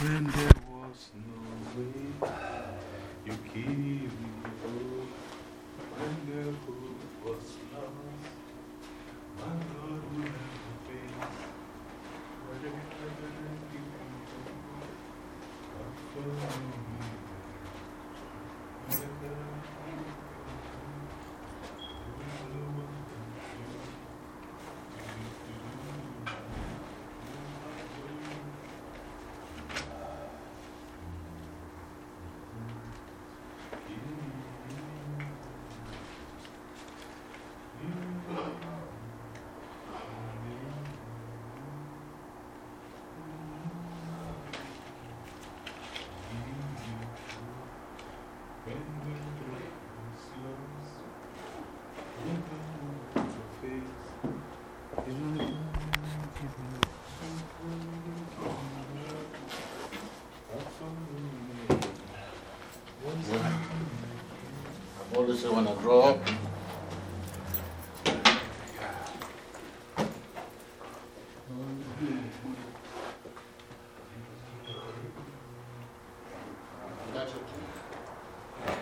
When there was no way, you keep me hope. When the hope was lost, my God will never fail. Whatever you do, I follow me. Whatever you do, I follow me. I've always when I grow up, That's your key.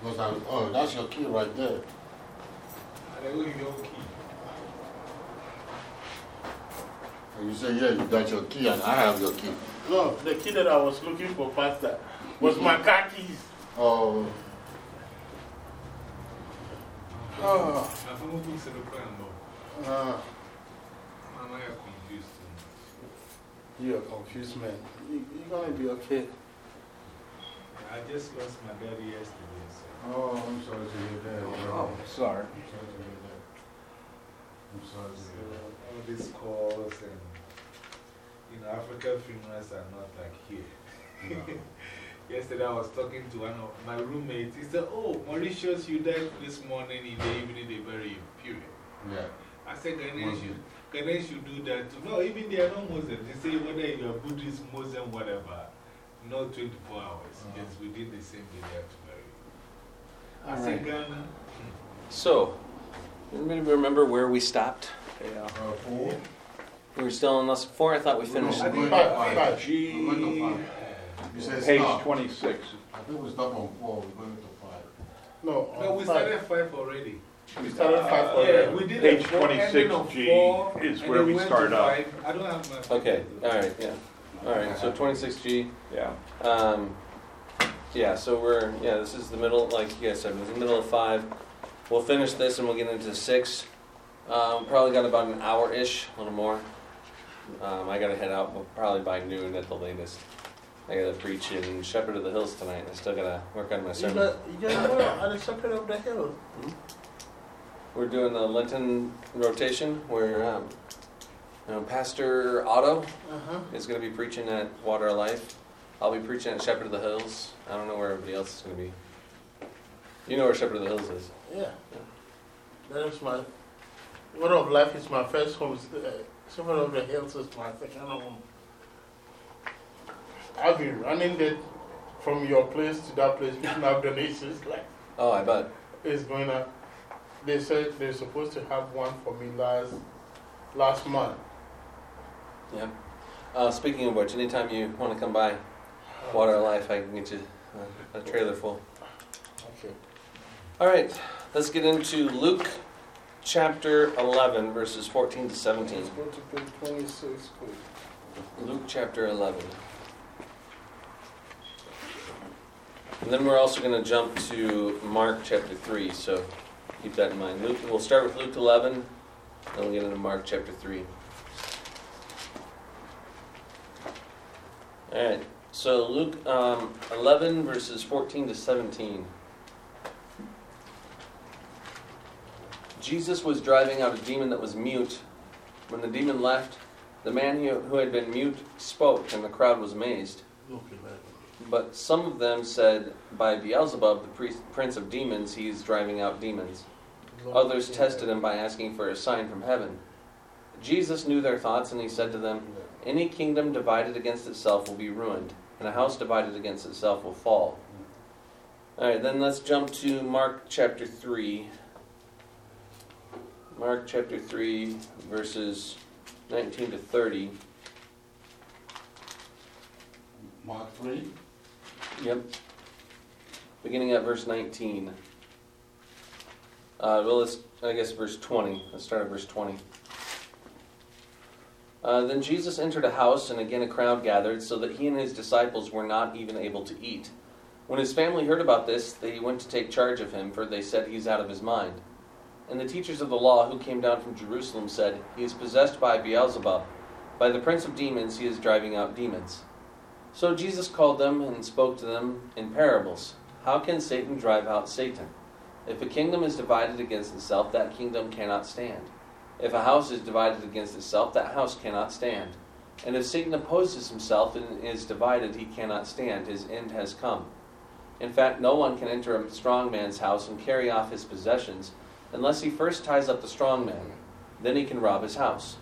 Because I, oh, that's your key right there. And you say, yeah, you got your key and I have your key. No, the key that I was looking for, Pastor, was my car keys. Oh, Oh, I'm uh, confused. you're confused man. You, you're going to be okay. I just lost my daddy yesterday. So. oh, I'm sorry to hear that. Oh, sorry. I'm sorry to hear that. I'm sorry to hear that. all these calls and, you know, African funerals are not like here. Yesterday I was talking to one of my roommates. He said, Oh, Mauritius, you died this morning in the evening, they bury you. Period. Yeah. I said, Ghanaian Muslim. should, Ghanaian should do that too. No, even they are not Muslims. They say whether you are Buddhist, Muslim, whatever, not 24 hours. Uh-huh. Just within the same day they have to bury you. I All said. Ghana. So, anybody remember where we stopped? Uh, four? We were still on lesson four. I thought we finished. No, we're going Five, to five. five. We're going to five. You said Page stop. 26. I think we stopped on four, we're going to five. No, No, we five. started five already. We started five Yeah, already. we did Page a four, ending on 26G four, is and where then we went start to up. five. I don't have my. Okay, all right, yeah. All right, so 26G. Yeah. Um, yeah, so we're, yeah, this is the middle, like you guys said, it's the middle of five. We'll finish this and we'll get into six. Um, probably got about an hour ish, a little more. Um, I gotta head out probably by noon at the latest. I gotta preach in Shepherd of the Hills tonight. I still gotta work on my You sermon. got, you got what? At the shepherd of the hill. We're doing the Lenten rotation where um, you know, Pastor Otto Uh huh. is going to be preaching at Water of Life. I'll be preaching at Shepherd of the Hills. I don't know where everybody else is going to be. You know where Shepherd of the Hills is. Yeah. That is my. Water of life is my first home. Uh, shepherd of the hills is my second home. I've been running it from your place to that place, up donations. Like, Oh, I bet. it's going to. They said they're supposed to have one for me last last month. Yeah. Uh, speaking of which, anytime you want to come by Water Life, I can get you uh, a trailer full. Okay. All right, let's get into Luke chapter 11, verses 14 to 17. Let's go to page 26, please. Luke chapter 11. And then we're also going to jump to Mark chapter 3, so keep that in mind. Luke, we'll start with Luke 11, then we'll get into Mark chapter 3. All right, so Luke um, 11, verses 14 to 17. Jesus was driving out a demon that was mute. When the demon left, the man who had been mute spoke, and the crowd was amazed. But some of them said, By Beelzebub, the priest, prince of demons, he is driving out demons. Others tested him by asking for a sign from heaven. Jesus knew their thoughts, and he said to them, Any kingdom divided against itself will be ruined, and a house divided against itself will fall. Hmm. All right, then let's jump to Mark chapter 3. Mark chapter 3, verses 19 to 30. Mark 3. Yep. Beginning at verse 19. Uh, well, let's, I guess, verse 20. Let's start at verse 20. Uh, then Jesus entered a house, and again a crowd gathered, so that he and his disciples were not even able to eat. When his family heard about this, they went to take charge of him, for they said he's out of his mind. And the teachers of the law who came down from Jerusalem said, He is possessed by Beelzebub. By the prince of demons he is driving out demons. So Jesus called them and spoke to them in parables. How can Satan drive out Satan? If a kingdom is divided against itself, that kingdom cannot stand. If a house is divided against itself, that house cannot stand. And if Satan opposes himself and is divided, he cannot stand. His end has come. In fact, no one can enter a strong man's house and carry off his possessions unless he first ties up the strong man. Then he can rob his house.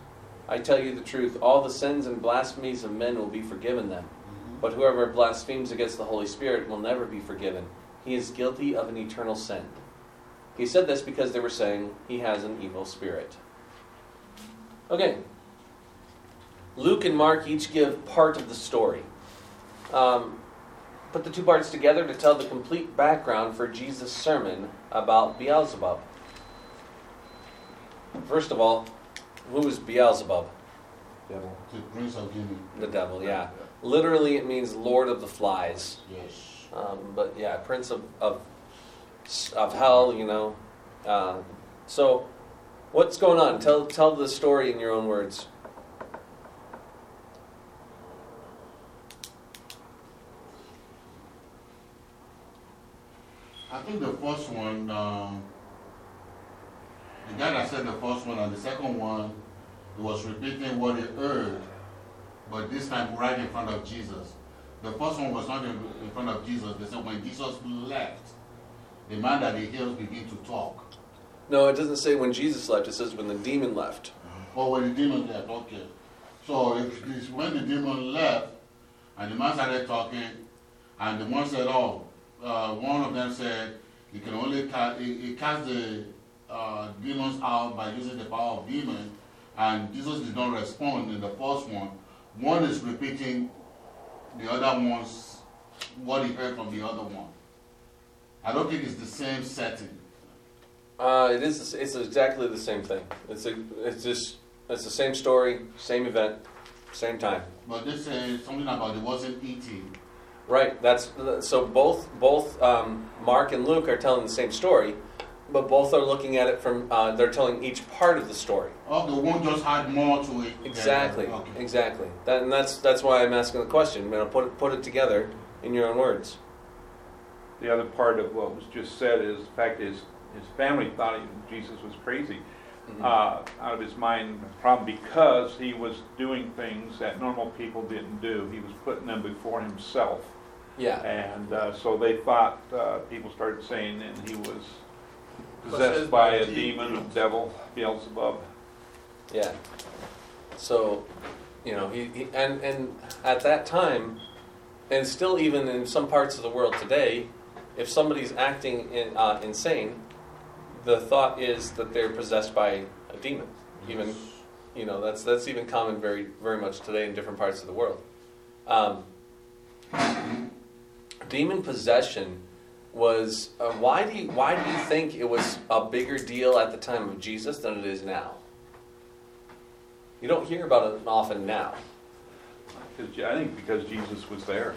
I tell you the truth, all the sins and blasphemies of men will be forgiven them. But whoever blasphemes against the Holy Spirit will never be forgiven. He is guilty of an eternal sin. He said this because they were saying he has an evil spirit. Okay. Luke and Mark each give part of the story. Um, put the two parts together to tell the complete background for Jesus' sermon about Beelzebub. First of all, who is Beelzebub? Devil. The devil, yeah. Literally, it means Lord of the Flies. Yes. Um, but yeah, Prince of, of, of Hell, you know. Uh, so, what's going on? Tell, tell the story in your own words. I think the first one, um, the guy that said the first one and the second one, he was repeating what he heard, but this time right in front of Jesus. The first one was not in, in front of Jesus. They said when Jesus left, the man that he heals began to talk. No, it doesn't say when Jesus left, it says when the demon left. Oh, when the demon left, okay. So if it's when the demon left, and the man started talking, and the one said, oh, uh, one of them said, he can only cast, he, he cast the uh, demons out by using the power of demons." and Jesus did not respond in the first one. One is repeating the other one's, what he heard from the other one. I don't think it's the same setting. Uh, it is. It's exactly the same thing. It's a, It's just. It's the same story, same event, same time. But they say something about he wasn't eating. Right. That's so. Both both um, Mark and Luke are telling the same story, but both are looking at it from. Uh, they're telling each part of the story. Oh, the one just had more to it. Exactly. Okay. Exactly. That, and that's that's why I'm asking the question. You know, put it put it together in your own words. The other part of what was just said is the fact is his family thought he, Jesus was crazy, Mhm. uh, out of his mind, probably because he was doing things that normal people didn't do. He was putting them before himself. yeah. And uh, so they thought, uh, people started saying that he was Possessed possessed by by a a demon, a demon. devil, Beelzebub. Yeah. So, you know, he, he and and at that time, and still even in some parts of the world today, if somebody's acting in, uh, insane, the thought is that they're possessed by a demon. Even you know that's that's even common very very much today in different parts of the world. Um, demon possession was uh, why do you, why do you think it was a bigger deal at the time of Jesus than it is now? You don't hear about it often now. I think because Jesus was there.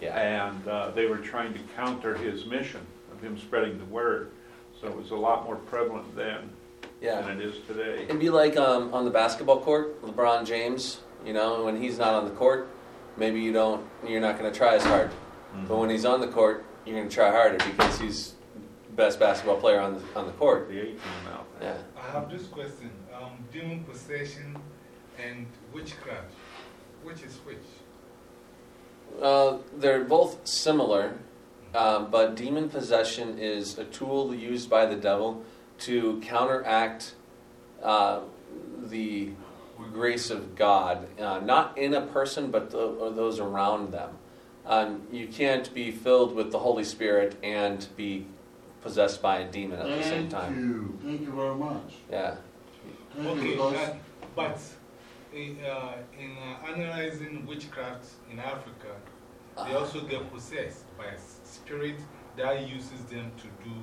Yeah. And uh, they were trying to counter his mission of him spreading the word. So it was a lot more prevalent then Yeah. than it is today. It'd be like um, on the basketball court, LeBron James. You know, when he's not on the court, maybe you don't. You're not going to try as hard. But when he's on the court, you're going to try harder because he's best basketball player on the on the court. The 18 out. Yeah. I have this question. Um, demon possession and witchcraft. Which is which? Uh, they're both similar, uh, but demon possession is a tool used by the devil to counteract uh, the grace of God, uh, not in a person, but the, those around them. Um, you can't be filled with the Holy Spirit and be possessed by a demon at the same Thank time. you. Thank you very much. Yeah. Thank Okay, because uh, but in, uh, in uh, analyzing witchcraft in Africa, they also get possessed by a spirit that uses them to do.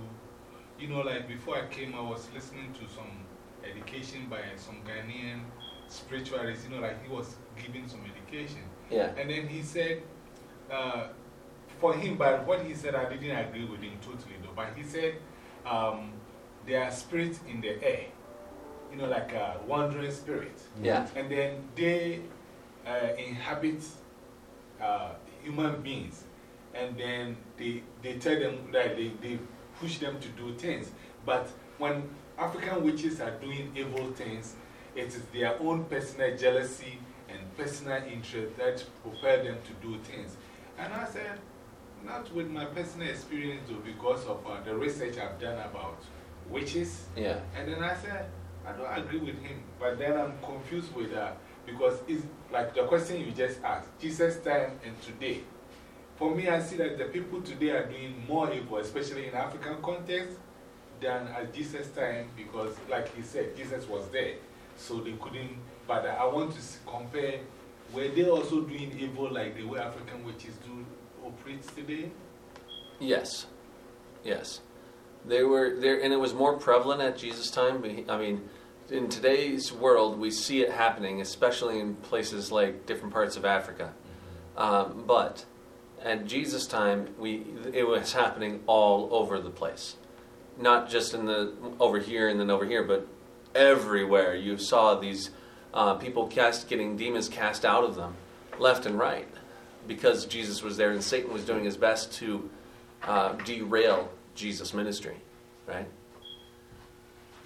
You know, like before I came, I was listening to some education by some Ghanaian spiritualist, you know, like he was giving some education. Yeah. And then he said, uh, for him, but what he said, I didn't agree with him totally though, but he said um, there are spirits in the air, you know, like a wandering spirit. Yeah. And then they uh, inhabit uh, human beings. And then they, they tell them that they, they push them to do things. But when African witches are doing evil things, it is their own personal jealousy and personal interest that propel them to do things. And I said, not with my personal experience, though, because of uh, the research I've done about witches. Yeah. And then I said, I don't agree with him. But then I'm confused with that because it's like the question you just asked Jesus' time and today. For me, I see that the people today are doing more evil, especially in African context, than at Jesus' time because, like he said, Jesus was there. So they couldn't. But I want to compare were they also doing evil like the way African witches do operate today? Yes. Yes. They were there, and it was more prevalent at Jesus' time. I mean, in today's world, we see it happening, especially in places like different parts of Africa. Um, but at Jesus' time, we, it was happening all over the place. Not just in the, over here and then over here, but everywhere. You saw these uh, people cast, getting demons cast out of them, left and right, because Jesus was there and Satan was doing his best to uh, derail Jesus' ministry, right?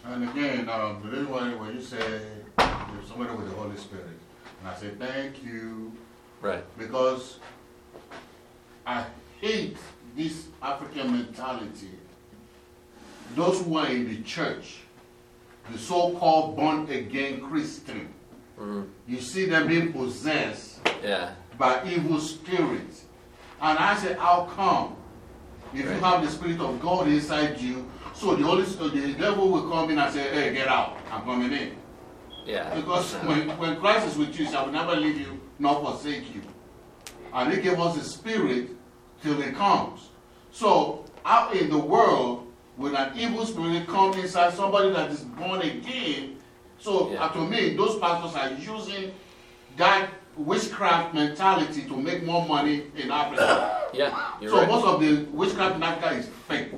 And again, um, the why when you say you're somebody with the Holy Spirit, and I say thank you Right. because I hate this African mentality. Those who are in the church, the so called born again Christian, You see them being possessed Yeah. by evil spirits. And I say, how come? If you have the Spirit of God inside you, so the Holy Spirit, the devil will come in and say, hey, get out, I'm coming in. Yeah. Because when, when Christ is with you, he will never leave you nor forsake you. And he gave us the Spirit till he comes. So, out in the world, when an evil spirit comes inside somebody that is born again, so Yeah. uh, to me, those pastors are using that witchcraft mentality to make more money in Africa. Yeah. You're so right. most of the witchcraft in Africa is fake.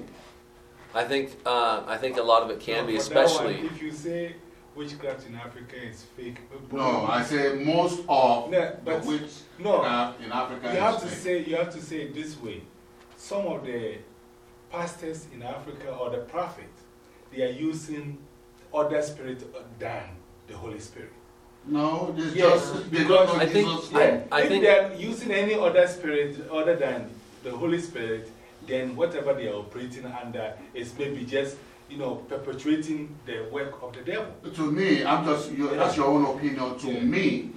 I think uh, I think a lot of it can be, No, for that one, especially. if you say witchcraft in Africa is fake. No, I say most of No, the but witchcraft no. in Africa You have to fake. say, you have to say it this way. Some of the pastors in Africa or the prophets, they are using other spirit than the Holy Spirit. No, it's Yes, just they because I think- Jesus' I- I if think- they are using any other spirit other than the Holy Spirit, then whatever they are operating under is maybe just, you know, perpetuating the work of the devil. To me, I'm just you, that's your own opinion. To Yeah. me,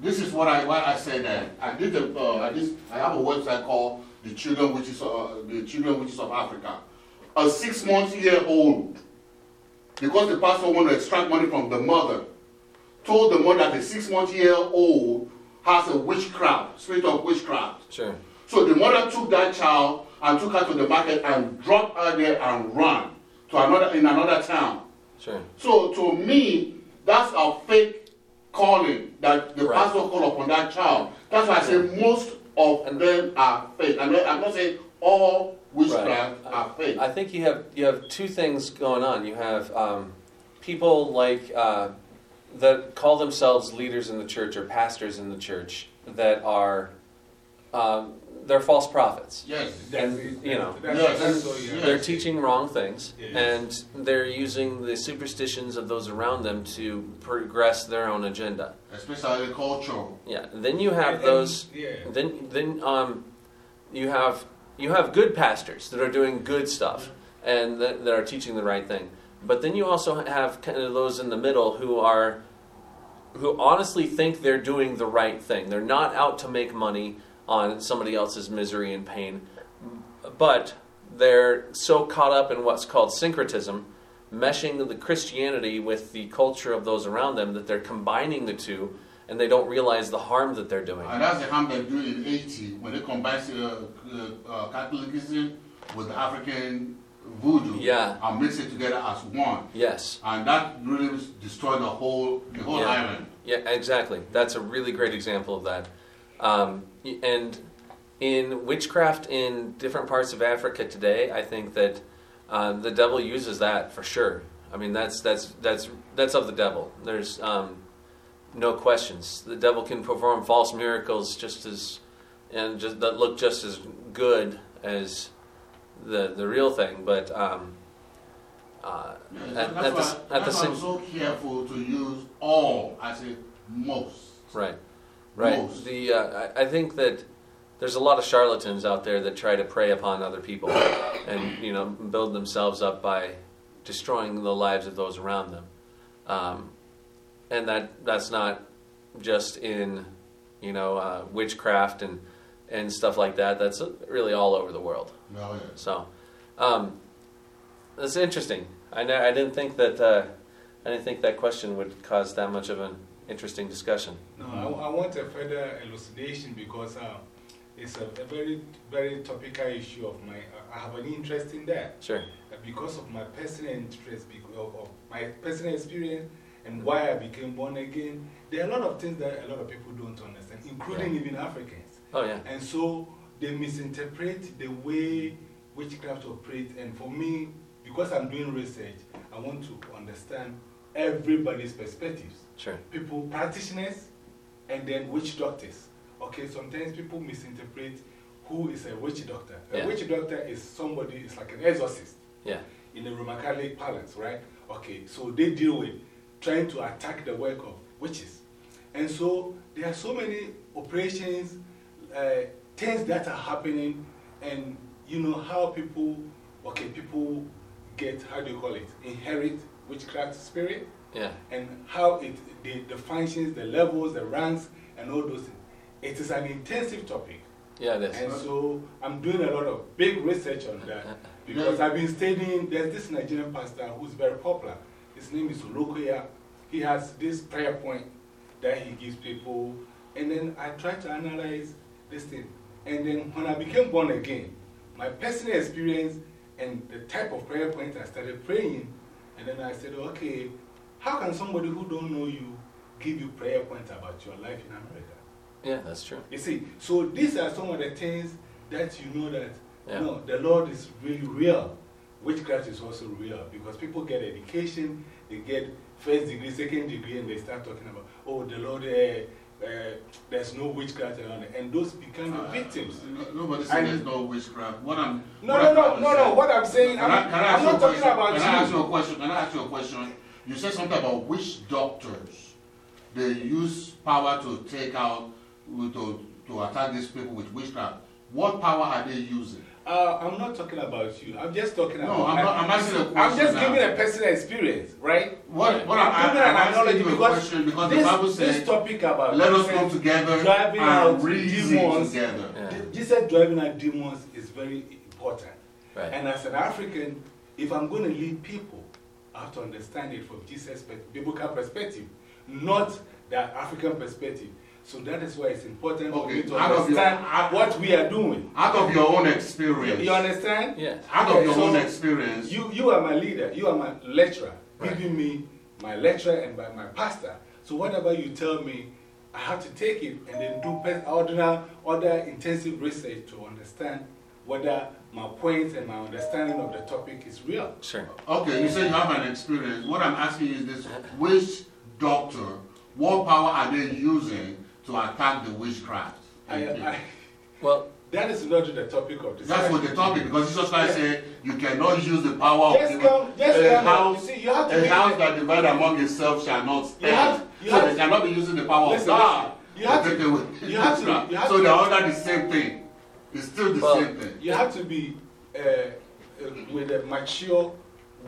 this is what I why I said that I did the uh, I did I have a website called the Children Witches uh, the Children Witches of Africa. A six month year old, because the pastor want to extract money from the mother, told the mother that the six month year old has a witchcraft spirit of witchcraft. Sure. So the mother took that child and took her to the market and dropped her there and ran to another in another town. Sure. So to me, that's a fake calling that the Right. pastor called upon that child. That's why I say most of And- them are fake. And I'm not saying all witchcraft Right. are fake. I think you have you have two things going on. You have um, people like uh, that call themselves leaders in the church or pastors in the church that are um, they're false prophets. yes. And, it. you know, that's, Yes. that's all you have They're teaching wrong things, Yes. and they're using the superstitions of those around them to progress their own agenda. Especially culture. Yeah. Then you have and- those. Yeah. Then then um, you have you have good pastors that are doing good stuff and that, that are teaching the right thing. But then you also have kind of those in the middle who are who honestly think they're doing the right thing. They're not out to make money on somebody else's misery and pain, but they're so caught up in what's called syncretism, meshing the Christianity with the culture of those around them that they're combining the two and they don't realize the harm that they're doing. And that's the harm they do in Haiti when they combine uh, uh, uh, Catholicism with African voodoo Yeah. and mix it together as one. Yes. And that really destroyed the whole the whole Yeah. island. Yeah, exactly. That's a really great example of that. Um, and in witchcraft in different parts of Africa today, I think that uh, the devil uses that for sure. I mean, that's that's that's that's of the devil. There's um, no questions. The devil can perform false miracles just as and just that look just as good as the the real thing, but. Um, uh, Yeah, At- at the why, at the why I'm same- so careful to use all. I say most. Right, right. Most. The uh, I, I think that there's a lot of charlatans out there that try to prey upon other people, and you know build themselves up by destroying the lives of those around them, um, and that that's not just in you know uh, witchcraft and and stuff like that. That's really all over the world. No, yeah. So, um, that's interesting. I, ne- I didn't think that uh, I didn't think that question would cause that much of an interesting discussion. No, I, I want a further elucidation because uh, it's a, a very, very topical issue of my. I have an interest in that Sure. Uh, because of my personal interest, because of, of my personal experience, and why I became born again. There are a lot of things that a lot of people don't understand, including even Africans. Oh yeah. And so they misinterpret the way witchcraft operates. And for me, because I'm doing research, I want to understand everybody's perspectives. Sure. People, practitioners, and then witch doctors. Okay, sometimes people misinterpret who is a witch doctor. A Yeah. witch doctor is somebody, it's like an exorcist Yeah. in the Roman Catholic parlance, right? Okay, so they deal with trying to attack the work of witches. And so there are so many operations, uh, things that are happening, and you know how people, okay, people get, how do you call it, inherit witchcraft spirit, Yeah. and how it, the, the functions, the levels, the ranks, and all those things. It is an intensive topic. Yeah, is. And so I'm doing a lot of big research on that because I've been studying. There's this Nigerian pastor who's very popular. His name is Olukoya. He has this prayer point that he gives people. And then I try to analyze this thing. And then when I became born again, my personal experience and the type of prayer point I started praying, and then I said, okay, how can somebody who don't know you give you prayer points about your life in America? Yeah, that's true. You see, so these are some of the things that you know that Yeah. no, the Lord is really real. Witchcraft is also real because people get education, they get first degree, second degree, and they start talking about, oh, the Lord, uh, uh, there's no witchcraft around it. And those become the victims. No- Nobody And- there's no witchcraft. What I'm. No, what no, I'm no, no, say- no. What I'm saying, Can I'm, I, can I'm not talking question? about Can I ask you. you a question? Can I ask you a question? You said something about witch doctors they use power to take out, to, to attack these people with witchcraft. What power are they using? Uh, I'm not talking about you. I'm just talking No, about. I'm not- I'm asking a I'm just now. giving a personal experience, right? What, what I'm, I'm I'm, giving an asking you a question because this, the Bible this says, topic about let us come together driving out reason demons. together. Yeah. Jesus driving out demons is very important. Right. And as an African, if I'm going to lead people, I have to understand it from Jesus' biblical perspective, not the African perspective. So that is why it's important for Okay, me to out of your- understand what we are doing. Out of your own experience, you understand? Yeah. out of Okay, your so own experience, You, you are my leader, you are my lecturer, Right. giving me my lecturer and by my pastor. So whatever you tell me, I have to take it and then do pe- ordinary, other intensive research to understand whether my points and my understanding of the topic is real. Sure. Okay, you say you have an experience. What I'm asking is this witch doctor, what power are they using to attack the witchcraft? I, I, Well, that is not the topic of discussion. That's what the topic, because Jesus Christ said you cannot use the power of Just the come, just a come. house, you see, you have to a be- house that divided among itself shall not stand. have- you so have- they cannot be using the power Listen, of God. You have to to- take away you have to- you have So to- they're under the same thing. It's still the Well, same thing. You have to be uh, uh, with a mature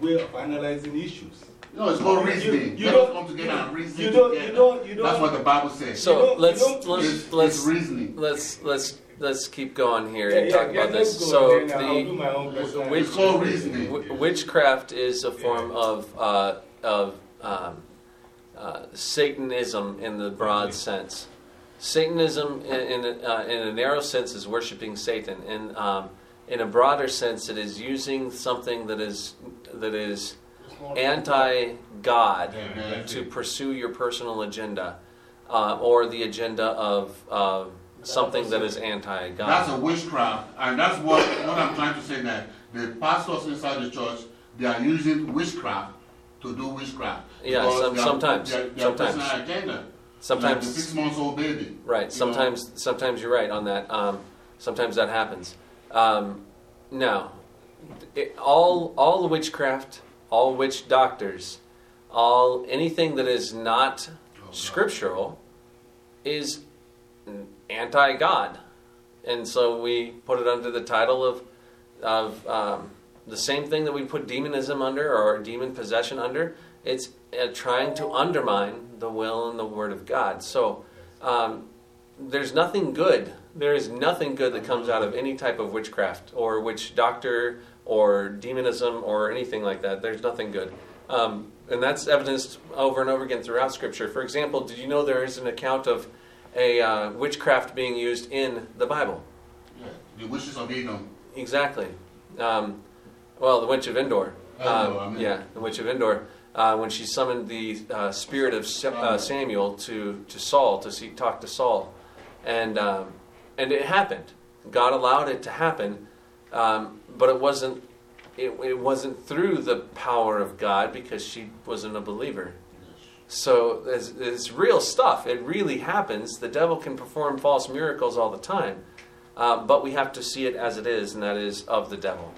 way of analyzing issues. No, it's called reasoning. you Let don't- us come together and reason you don't- you together. don't- you don't- That's what the Bible says. so let's let's it's, let's it's reasoning. let's let's let's keep going here Yeah, and yeah, talk yeah, about this. go So and then I'll do the my own personal witch- It's called reasoning. w- witchcraft is a form of uh, of um, uh, Satanism in the broad sense. Satanism, in, in, uh, in a narrow sense, is worshiping Satan. In, um, in a broader sense, it is using something that is, that is It's more- anti God to pursue your personal agenda uh, or the agenda of uh, something that is anti God. That's a witchcraft, and that's what, what I'm trying to say that the pastors inside the church, they are using witchcraft to do witchcraft. Yeah, some- sometimes, Their, their sometimes. personal agenda. Like Sometimes six months old baby. Right. Sometimes, sometimes you're right on that. Um, sometimes that happens. Um, now, it, all all the witchcraft, all witch doctors, all anything that is not Oh, scriptural is anti-God, and so we put it under the title of of um, the same thing that we put demonism under or demon possession under. It's uh, trying to undermine the will and the word of God. So um, there's nothing good. There is nothing good that comes out of any type of witchcraft or witch doctor or demonism or anything like that. There's nothing good. Um, and that's evidenced over and over again throughout Scripture. For example, did you know there is an account of a uh, witchcraft being used in the Bible? Yeah, the wishes of Edom. Exactly. Um, well, the witch of Endor. Endor, Um, I mean. yeah, the witch of Endor. Uh, when she summoned the uh, spirit of uh, Samuel to, to Saul to see, talk to Saul, and um, and it happened. God allowed it to happen, um, but it wasn't it, it wasn't through the power of God because she wasn't a believer. So it's, it's real stuff. It really happens. The devil can perform false miracles all the time, uh, but we have to see it as it is, and that is of the devil.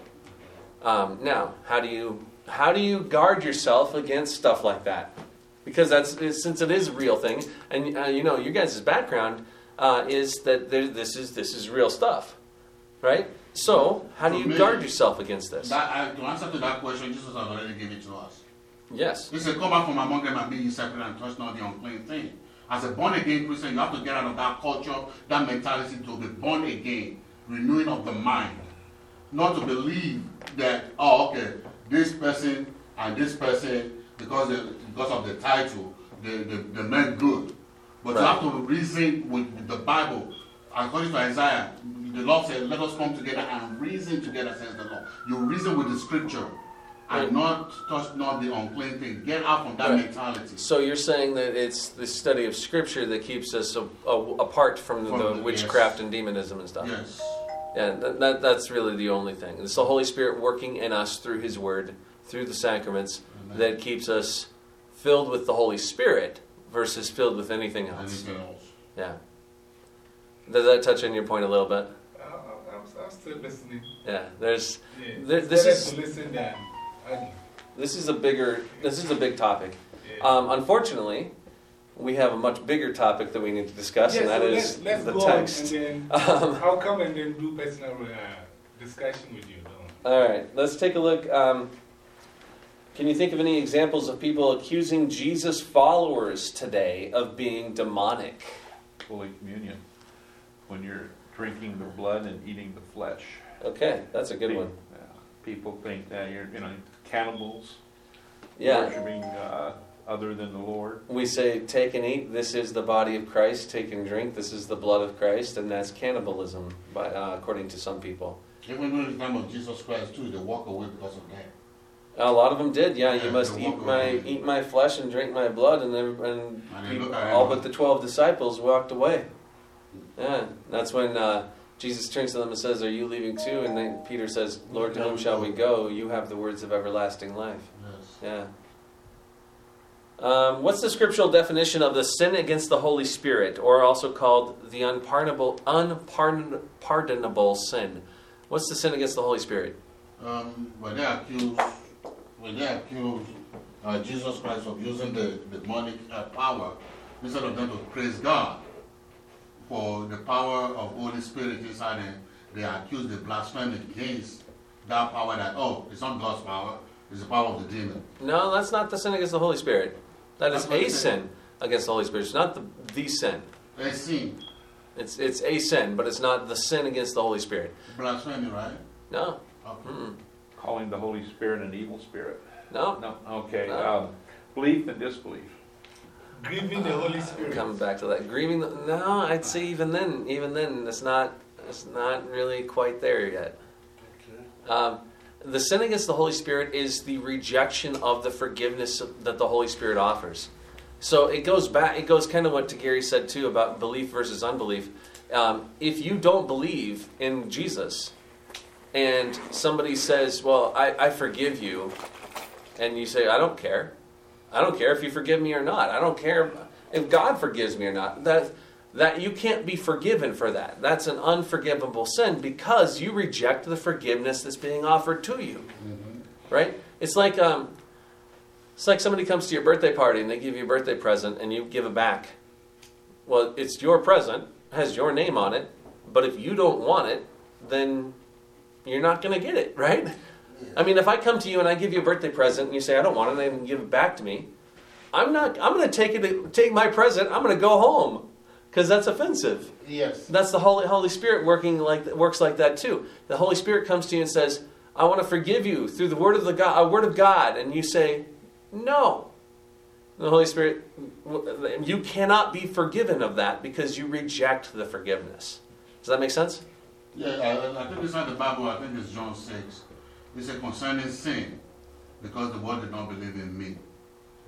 Um, now, how do you how do you guard yourself against stuff like that? Because that's since it is a real thing, and uh, you know your guys' background uh, is that there, this is this is real stuff, right? So how do you me- guard yourself against this? That, I, to answer to that question, Jesus has already given it to us. Yes. He said, Come out from among them and be ye separate and touch not the unclean thing. As a born again Christian, you have to get out of that culture, that mentality to be born again, renewing of the mind. Not to believe that, oh, okay, this person and this person, because, they, because of the title, they, they, they meant good. But you have to reason with the Bible. According to Isaiah, the Lord said, Let us come together and reason together, says the Lord. You reason with the scripture and Right. not touch not the unclean thing. Get out from that Right. mentality. So you're saying that it's the study of Scripture that keeps us a, a, apart from the, From the the- witchcraft yes. and demonism and stuff. Yes. Yeah, that, that, that's really the only thing. It's the Holy Spirit working in us through His Word, through the sacraments, Amen. that keeps us filled with the Holy Spirit versus filled with anything else. Anything else? Yeah. Does that touch on your point a little bit? I'm, I'm, I'm still listening. Yeah. There's Yeah. There- this is- listen than argue. this is a bigger this is a big topic. Yeah. Um, unfortunately, we have a much bigger topic that we need to discuss, Yeah, and that so is let's, let's the go text. on and Um, then I'll come and then do personal uh, discussion with you. Don't. All right, let's take a look. Um, can you think of any examples of people accusing Jesus followers today of being demonic? Holy Communion, when you're drinking the blood and eating the flesh. Okay, that's a good one. Yeah. People think that you're, you know, cannibals, Yeah, worshiping uh, other than the Lord. we say, take and eat. This is the body of Christ. Take and drink. This is the blood of Christ, and that's cannibalism, by, uh, according to some people. Even during the time of Jesus Christ too, they walk away because of that. A lot of them did. Yeah, you must eat my eat my flesh and drink my blood, and then and And they look at all but the twelve disciples walked away. Yeah, that's when uh, Jesus turns to them and says, "Are you leaving too?" And then Peter says, "Lord, to whom shall we go? You have the words of everlasting life." Yeah. Um, what's the scriptural definition of the sin against the Holy Spirit, or also called the unpardonable unpardonable sin? What's the sin against the Holy Spirit? Um, when they accuse, when they accuse uh, Jesus Christ of using the demonic uh, power, instead of them to praise God for the power of Holy Spirit inside them, they accuse the blasphemy against that power. That oh, it's not God's power; it's the power of the demon. No, that's not the sin against the Holy Spirit. That is a sin against the Holy Spirit. It's not the, the sin. They sin, It's it's a sin, but it's not the sin against the Holy Spirit. blasphemy, right? No, Okay. Mm-mm. Calling the Holy Spirit an evil spirit. no. No, okay. No. Um, belief and disbelief. Grieving the Holy I'm Spirit. coming back to that. Grieving. The, no, I'd say even then, even then, it's not. It's not really quite there yet. Okay. Um, the sin against the Holy Spirit is the rejection of the forgiveness that the Holy Spirit offers. So it goes back. It goes kind of what to Gary said too about belief versus unbelief. Um, if you don't believe in Jesus, and somebody says, "Well, I, I forgive you," and you say, "I don't care. I don't care if you forgive me or not. I don't care if God forgives me or not." That that you can't be forgiven for that. That's an unforgivable sin because you reject the forgiveness that's being offered to you. Right? It's like um, it's like somebody comes to your birthday party and they give you a birthday present and you give it back. Well, it's your present, has your name on it, but if you don't want it, then you're not going to get it, right? I mean, if I come to you and I give you a birthday present and you say I don't want it and give it back to me, I'm not. I'm going to take it. Take my present. I'm going to go home because that's offensive. Yes. That's the Holy Holy Spirit working like works like that too. The Holy Spirit comes to you and says, "I want to forgive you through the word of the God, a uh, word of God," and you say, "No." The Holy Spirit, you cannot be forgiven of that because you reject the forgiveness. Does that make sense? Yeah, I, I think it's not the Bible, I think it's John 6. It said concerning sin, because the world did not believe in me.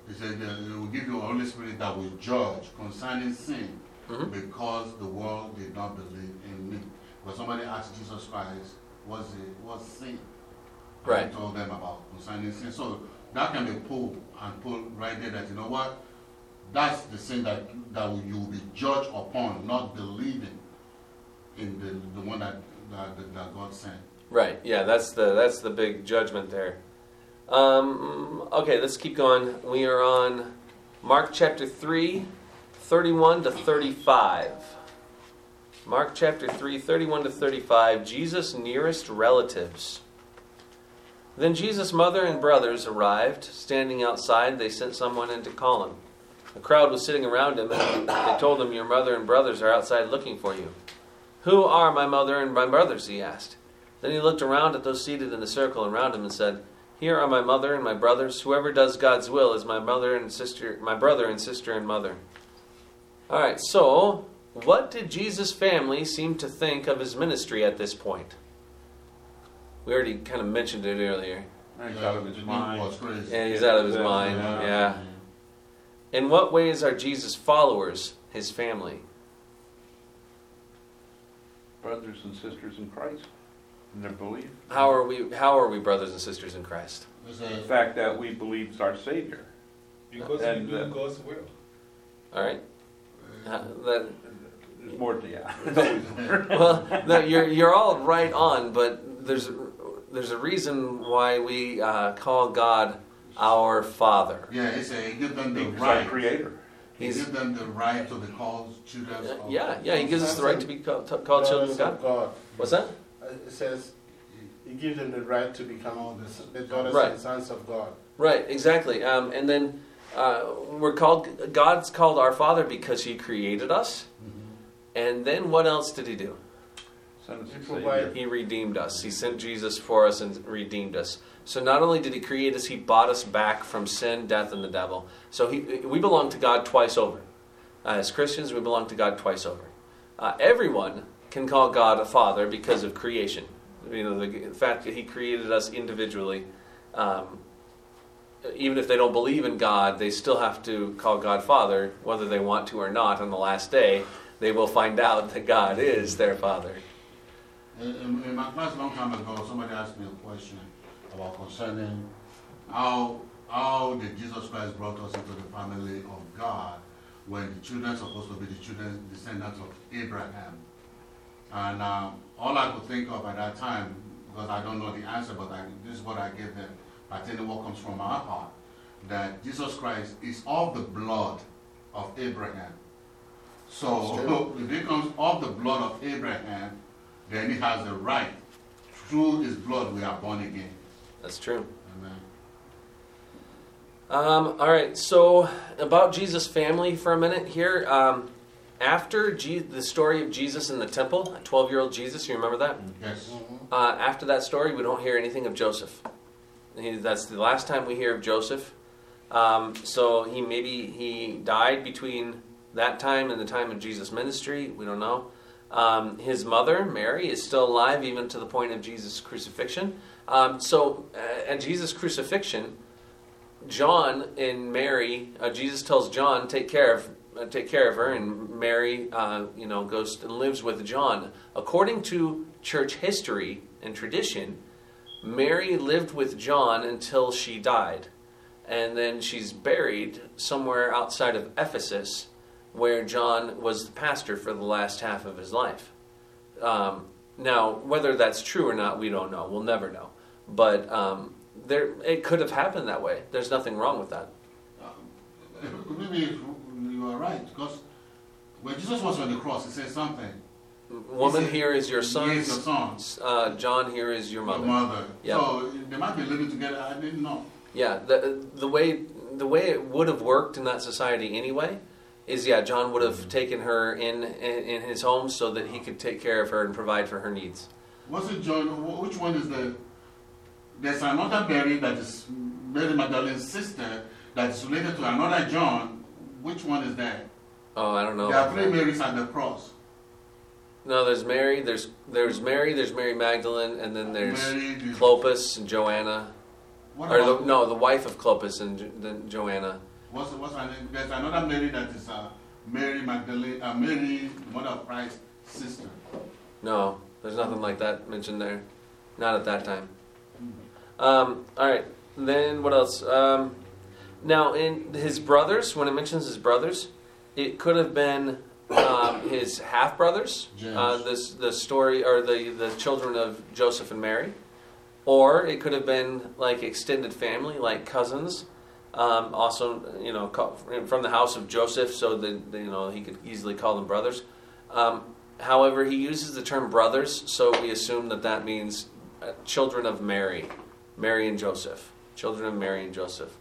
He said, He will give you a Holy Spirit that will judge concerning sin, Mhm. because the world did not believe in me. But somebody asked Jesus Christ, what's, it, what's sin? And Right. He told them about concerning sin. So that can be pulled and pulled right there that, you know what? That's the sin that, that you will be judged upon, not believing in the, the one that, that, that God sent. Right. Yeah, that's the that's the big judgment there. Um, okay, let's keep going. We are on Mark chapter 3, 31 to 35. Mark chapter 3, 31 to 35. Jesus' nearest relatives. Then Jesus' mother and brothers arrived. Standing outside, they sent someone in to call him. A crowd was sitting around him, and they told him, Your mother and brothers are outside looking for you. Who are my mother and my brothers? he asked. Then he looked around at those seated in the circle around him and said, Here are my mother and my brothers. Whoever does God's will is my mother and sister, my brother and sister and mother. All right, so what did Jesus' family seem to think of his ministry at this point? We already kind of mentioned it earlier. He's out of his mind. Yeah, he's out of his mind. Yeah. Yeah. In what ways are Jesus' followers his family? Brothers and sisters in Christ, in their belief. How are we? How are we brothers and sisters in Christ? The fact that we believe is our Savior. Because And, we do uh, God's will. All right. Uh, that, There's more to, yeah. well, no, you're you're all right on, but there's there's a reason why we uh, call God our Father. yeah, it's a, he give them the He's our right. creator. He He's- give them the right to be called children of yeah, yeah, He gives us the right to be called, to- called children of Daughters God. What's that? Uh, It says, He gives them the right to become all this, the daughters Right. and sons of God. Right, exactly. Um, and then uh, we're called God's called our Father because He created us. And then what else did He do? Son of He a. He redeemed us. He sent Jesus for us and redeemed us. So not only did He create us, He bought us back from sin, death, and the devil. So he, we belong to God twice over. Uh, as Christians, we belong to God twice over. Uh, everyone can call God a Father because of creation. You know, the, the fact that He created us individually. Um, even if they don't believe in God, they still have to call God Father, whether they want to or not. On the last day, they will find out that God is their Father. In, my class a long time ago, somebody asked me a question about concerning how how did Jesus Christ brought us into the family of God when the children supposed to be the children descendants of Abraham. And um, all I could think of at that time, because I don't know the answer, but I, this is what I gave them, pertaining what comes from our heart, that Jesus Christ is of the blood of Abraham. So if he comes of the blood of Abraham, then he has the right. Through his blood, we are born again. That's true. Amen. Um, all right, so about Jesus' family for a minute here. Um, after Je- the story of Jesus in the temple, 12 year old Jesus, you remember that? Yes. Uh, after that story, we don't hear anything of Joseph. He, that's the last time we hear of Joseph. Um, so he maybe he died between that time and the time of Jesus' ministry. We don't know. Um, his mother, Mary, is still alive even to the point of Jesus' crucifixion. Um, so uh, at Jesus' crucifixion, John and Mary, uh, Jesus tells John, take care of uh, take care of her, and Mary, uh, you know, goes and lives with John. According to church history and tradition, Mary lived with John until she died, and then she's buried somewhere outside of Ephesus, where John was the pastor for the last half of his life. Um, now, whether that's true or not, we don't know. We'll never know. But um, there, it could have happened that way. There's nothing wrong with that. Maybe you are right, because when Jesus was on the cross, he said something. Woman, said, here is your son. your son, Uh, John, here is your your mother. mother. Yeah. So they might be living together, I didn't know. Yeah, the the way the way it would have worked in that society anyway is yeah, John would have taken her in, in in his home so that he could take care of her and provide for her needs. Was it John, which one is the, there's another Mary that is Mary Magdalene's sister that is related to another John. Which one is that? Oh, I don't know. There are three. Marys at the cross. No, there's Mary. There's there's Mary. There's Mary Magdalene, and then there's Mary, Clopas and Joanna. what Or the, no, the wife of Clopas and Jo- then Joanna. What's, what's her name? There's another Mary that is uh, Mary Magdalene, uh, Mary, mother of Christ's sister. No, there's nothing like that mentioned there. Not at that time. Um, all right. Then what else? Um, now, in his brothers, when it mentions his brothers, it could have been um, his half brothers. Uh, this the story or the the children of Joseph and Mary, or it could have been like extended family, like cousins. Um, also, you know, from the house of Joseph, so that you know he could easily call them brothers. Um, however, he uses the term brothers, so we assume that that means uh, children of Mary, Mary and Joseph, children of Mary and Joseph.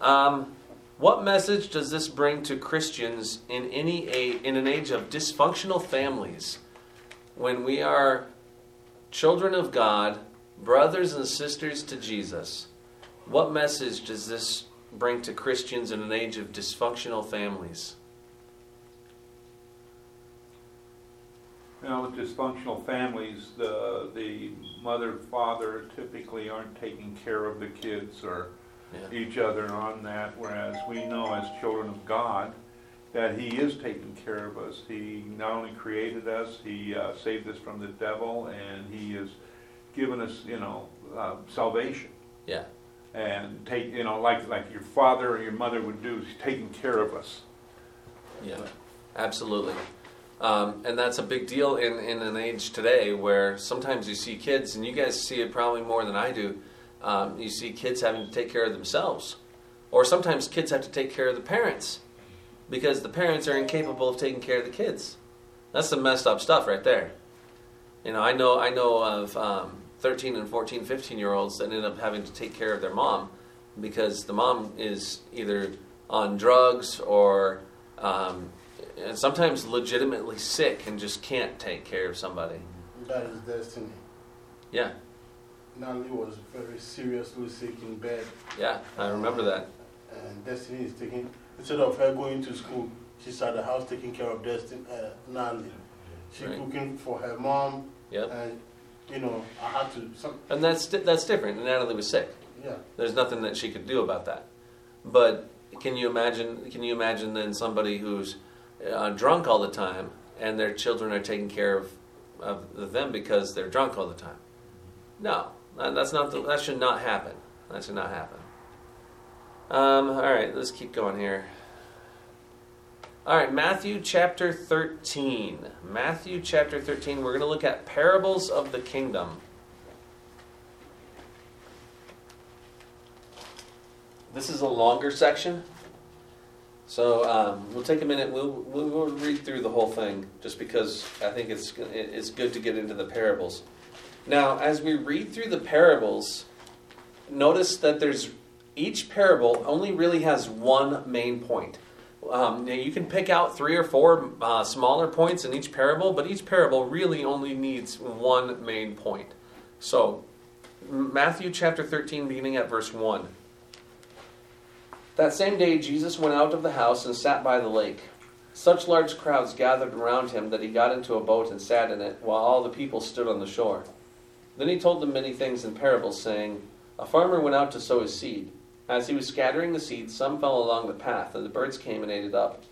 Um, what message does this bring to Christians in any a, in an age of dysfunctional families, when we are children of God, brothers and sisters to Jesus? What message does this bring to Christians in an age of dysfunctional families? Now, with dysfunctional families, the, the mother, father typically aren't taking care of the kids or Yeah. each other on that, whereas we know as children of God that He is taking care of us. He not only created us, He uh, saved us from the devil, and He has given us, you know, uh, salvation. Yeah. And take, you know, like like your father or your mother would do, taking care of us. Yeah, absolutely. Um, and that's a big deal in, in an age today where sometimes you see kids, and you guys see it probably more than I do. Um, you see kids having to take care of themselves, or sometimes kids have to take care of the parents because the parents are incapable of taking care of the kids. That's some messed up stuff right there. You know, I know I know of um, 13 and 14, 15 year olds that end up having to take care of their mom because the mom is either on drugs or um, and sometimes legitimately sick and just can't take care of somebody. That is destiny. Yeah, Natalie was very seriously sick in bed, yeah, I remember that. and Destiny is taking, instead of her going to school, she's at the house taking care of Destiny, uh, Natalie. She Right. cooking for her mom, Yep. and, you know, I had to, some, And that's di- that's different. Natalie was sick. yeah. There's nothing that she could do about that. But can you imagine? Can you imagine then somebody who's uh, drunk all the time and their children are taking care of, of them because they're drunk all the time? No, that- that's not. The, that should not happen. That should not happen. Um, all right, let's keep going here. All right, Matthew chapter 13. Matthew chapter 13, we're going to look at parables of the kingdom. This is a longer section. So um, we'll take a minute. We'll, we'll, read through the whole thing just because I think it's, it's good to get into the parables. Now, as we read through the parables, notice that there's each parable only really has one main point. Um, now you can pick out three or four uh, smaller points in each parable, but each parable really only needs one main point. So, Matthew chapter 13, beginning at verse 1. That same day, Jesus went out of the house and sat by the lake. Such large crowds gathered around him that he got into a boat and sat in it, while all the people stood on the shore. Then he told them many things in parables, saying, A farmer went out to sow his seed. As he was scattering the seed, some fell along the path, and the birds came and ate it up.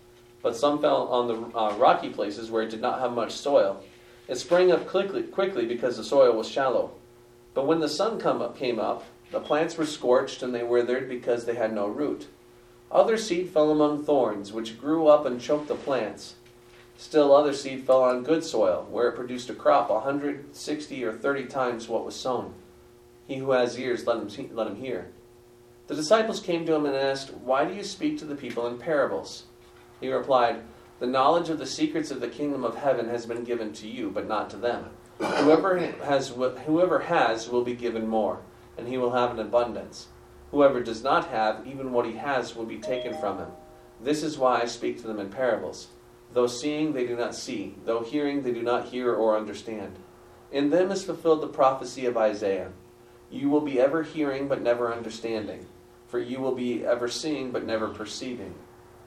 But some fell on the uh, rocky places where it did not have much soil. It sprang up quickly, quickly because the soil was shallow. But when the sun come up, came up, the plants were scorched and they withered because they had no root. Other seed fell among thorns, which grew up and choked the plants. Still other seed fell on good soil, where it produced a crop a hundred, sixty, or thirty times what was sown. He who has ears, let him, let him hear. The disciples came to him and asked, Why do you speak to the people in parables? He replied, The knowledge of the secrets of the kingdom of heaven has been given to you, but not to them. Whoever has, whoever has will be given more and he will have an abundance. Whoever does not have, even what he has will be taken from him. This is why I speak to them in parables. Though seeing, they do not see, though hearing, they do not hear or understand. In them is fulfilled the prophecy of Isaiah You will be ever hearing, but never understanding, for you will be ever seeing, but never perceiving.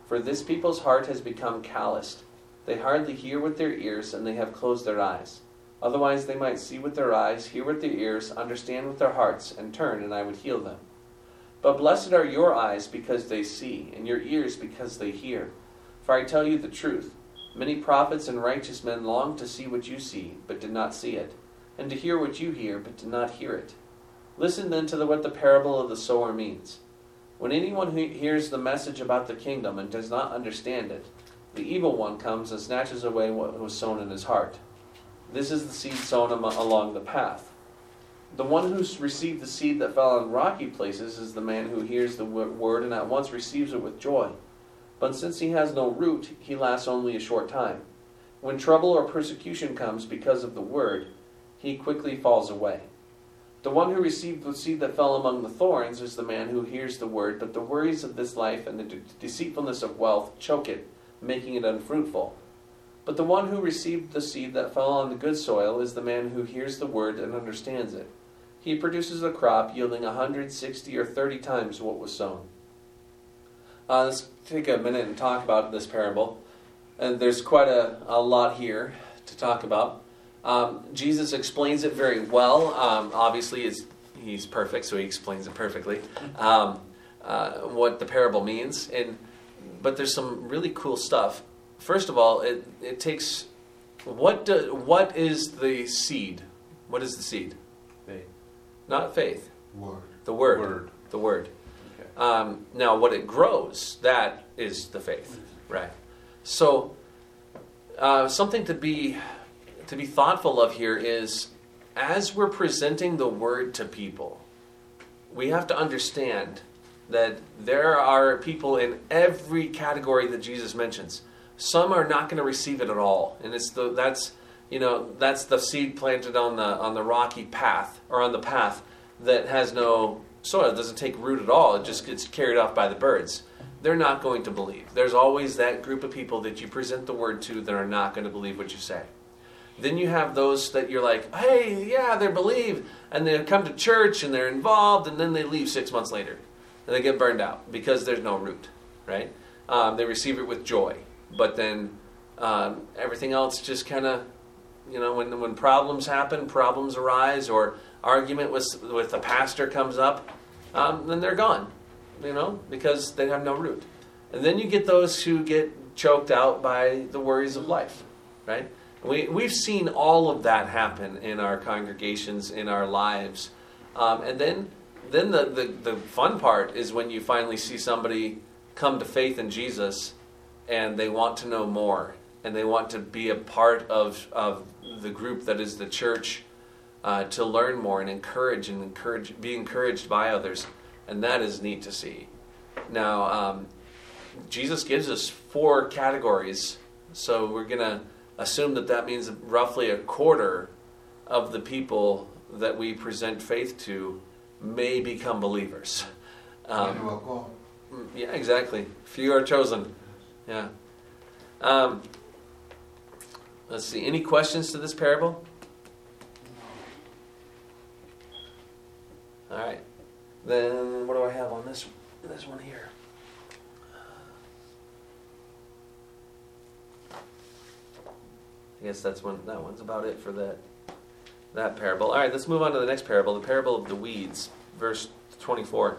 For this people's heart has become calloused. They hardly hear with their ears, and they have closed their eyes. Otherwise, they might see with their eyes, hear with their ears, understand with their hearts, and turn, and I would heal them. But blessed are your eyes because they see, and your ears because they hear. For I tell you the truth many prophets and righteous men longed to see what you see, but did not see it, and to hear what you hear, but did not hear it. Listen then to the, what the parable of the sower means. When anyone who hears the message about the kingdom and does not understand it, the evil one comes and snatches away what was sown in his heart. This is the seed sown along the path. The one who received the seed that fell on rocky places is the man who hears the word and at once receives it with joy. But since he has no root, he lasts only a short time. When trouble or persecution comes because of the word, he quickly falls away. The one who received the seed that fell among the thorns is the man who hears the word, but the worries of this life and the deceitfulness of wealth choke it, making it unfruitful. But the one who received the seed that fell on the good soil is the man who hears the word and understands it. He produces a crop yielding a hundred, sixty, or thirty times what was sown. Uh, let's take a minute and talk about this parable. And there's quite a, a lot here to talk about. Um, Jesus explains it very well. Um, obviously, he's perfect, so he explains it perfectly. Um, uh, what the parable means, and but there's some really cool stuff first of all, it, it takes what do, what is the seed? What is the seed? Faith. Not faith. Word. The word. Word. The word. Okay. Um, now, what it grows, that is the faith, right? So, uh, something to be to be thoughtful of here is, as we're presenting the word to people, we have to understand that there are people in every category that Jesus mentions. Some are not going to receive it at all, and it's the that's you know that's the seed planted on the on the rocky path or on the path that has no soil. It doesn't take root at all. It just gets carried off by the birds. They're not going to believe. There's always that group of people that you present the word to that are not going to believe what you say. Then you have those that you're like, hey, yeah, they believe, and they come to church and they're involved, and then they leave six months later, and they get burned out because there's no root, right? Um, they receive it with joy but then um, everything else just kind of, you know, when when problems happen, problems arise, or argument with with the pastor comes up, um, then they're gone, you know, because they have no root. And then you get those who get choked out by the worries of life, right? We we've seen all of that happen in our congregations, in our lives, um, and then then the, the the fun part is when you finally see somebody come to faith in Jesus and they want to know more and they want to be a part of, of the group that is the church uh, to learn more and encourage and encourage be encouraged by others. And that is neat to see. Now um, jesus gives us four categories. So we're to assume that that means roughly a quarter of the people that we present faith to may become believers um, yeah exactly few are chosen yeah. Um, let's see. Any questions to this parable? All right. Then what do I have on this this one here? I guess that's one. That one's about it for that that parable. All right, let's move on to the next parable, the parable of the weeds, verse twenty-four.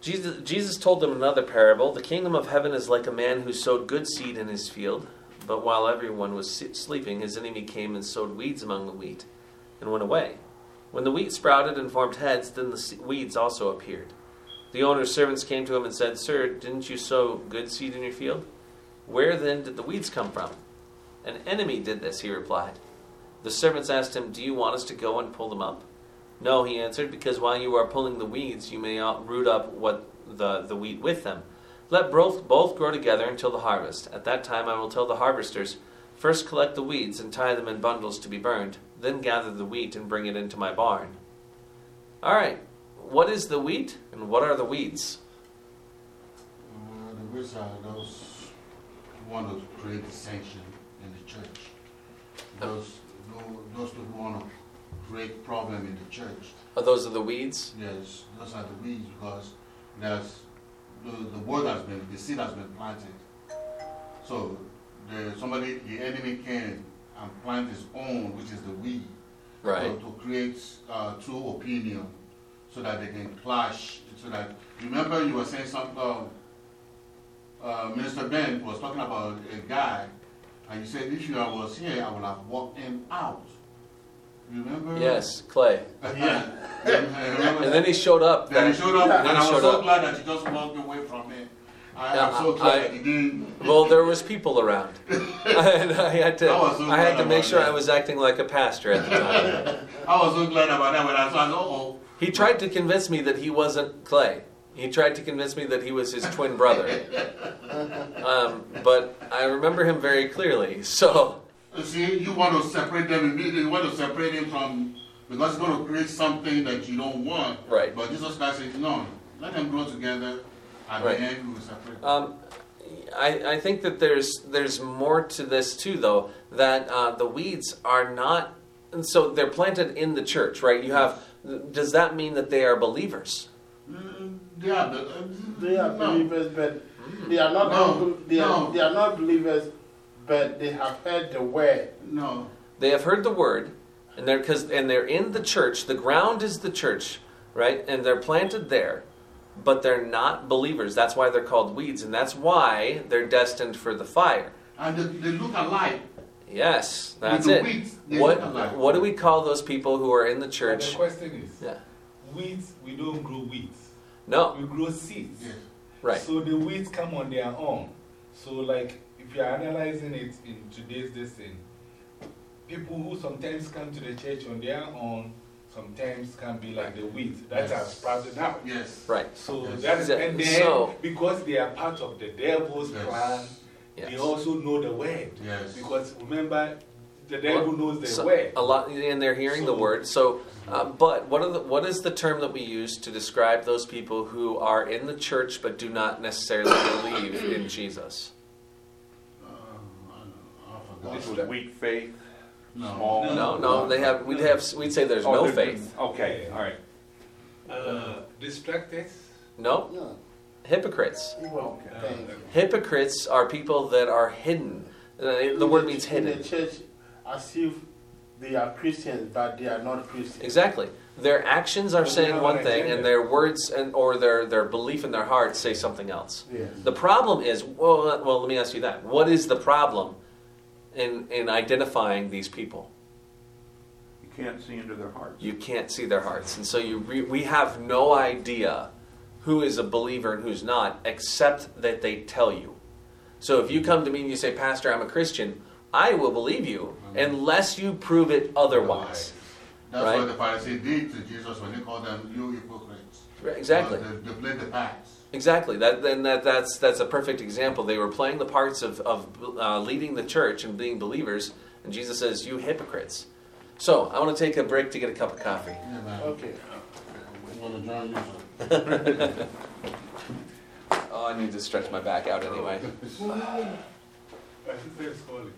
Jesus, Jesus told them another parable. The kingdom of heaven is like a man who sowed good seed in his field, but while everyone was sleeping, his enemy came and sowed weeds among the wheat, and went away. When the wheat sprouted and formed heads, then the weeds also appeared. The owner's servants came to him and said, Sir, didn't you sow good seed in your field? Where then did the weeds come from? An enemy did this, he replied. The servants asked him, Do you want us to go and pull them up? No, he answered, because while you are pulling the weeds, you may root up what the, the wheat with them. Let both, both grow together until the harvest. At that time I will tell the harvesters, First collect the weeds and tie them in bundles to be burned, then gather the wheat and bring it into my barn. All right, what is the wheat and what are the weeds? Uh, the weeds are those who want to create dissension church. Those, tho- those people want to create problem in the church. Are those are the weeds? Yes, those are the weeds because there's, the, the word has been, the seed has been planted. So, the, somebody, the enemy came and plant his own, which is the weed. Right. To, to create uh, true opinion so that they can clash. So that, remember you were saying something, uh, uh, Minister Ben was talking about a guy, and you said if you was here, I would have walked him out. Remember? Yes, clay. Yeah. And then he showed up. then he showed up, Then and he I was so up. glad that he just walked away from me. I, Yeah, so I- glad I- that you didn't. Well, there was people around, and I had to. I so I had to make sure that. I was acting like a pastor at the time. I was so glad about that when I saw, oh, He tried to convince me that he wasn't Clay. He tried to convince me that he was his twin brother. Um, but I remember him very clearly. So You See, you want to separate them immediately. You want to separate him from because it's going to create something that you don't want. Right. But Jesus Christ says, no, let them grow together. At Right. the end, we will separate. them. Um, I, I think that there's there's more to this too, though. That uh, the weeds are not, and so they're planted in the church, right? You have. Does that mean that they are believers? They are, uh, They are no. believers, but they are not. No, they, are, no. they are not believers, but they have heard the word. No. They have heard the word, and they're because and they're in the church. The ground is the church, right? And they're planted there, but they're not believers. That's why they're called weeds, and that's why they're destined for the fire. And they, they look alike. Yes, that's With the it. weeds, What alike. what do we call those people who are in the But church? the question is, Yeah. weeds, we don't grow weeds. No. We grow seeds. Yes. Right. So the weeds come on their own. So like, if you're analyzing it in today's this thing, people who sometimes come to the church on their own, sometimes can be like the weeds that Yes. are sprouted out. Yes. Right. So Yes. that is, So- and then, so- because they are part of the devil's Yes. plan, they also know the word. Yes. Because remember, the devil knows the So, word. a lot, and they're hearing the word. So, uh, but what are the, what is the term that we use to describe those people who are in the church but do not necessarily believe in Jesus? I, I. This was weak faith, No. small. No, no, they have. We'd have. We'd say there's Oh, no faith. Okay, all right. Uh, distracted. No No. hypocrites. Evil Uh. Hypocrites are people that are hidden. Uh, the word means In the hidden. church, as if they are Christians, but they are not Christians. Exactly. Their actions are But saying one thing, agenda. and their words and or their their belief in their heart say something else. Yes. The problem is, well, well, let me ask you that. What is the problem in in identifying these people? You can't see into their hearts. You can't see their hearts, and so you re- we have no idea who is a believer and who's not, except that they tell you. So if you come to me and you say, "Pastor, I'm a Christian," I will believe you unless you prove it otherwise. That's Right. what the Pharisees did to Jesus when they called them you hypocrites. Right, Exactly. Because They, they played the parts. Exactly. That then that that's that's a perfect example. They were playing the parts of of uh, leading the church and being believers, and Jesus says, "You hypocrites." So I want to take a break to get a cup of coffee. Yeah. Okay. I'm to join you. Oh, I need to stretch my back out anyway. My sister is calling.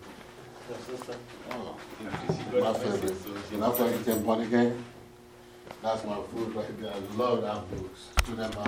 Oh, my favorite. ten game. That's my food right there. I love that food. Student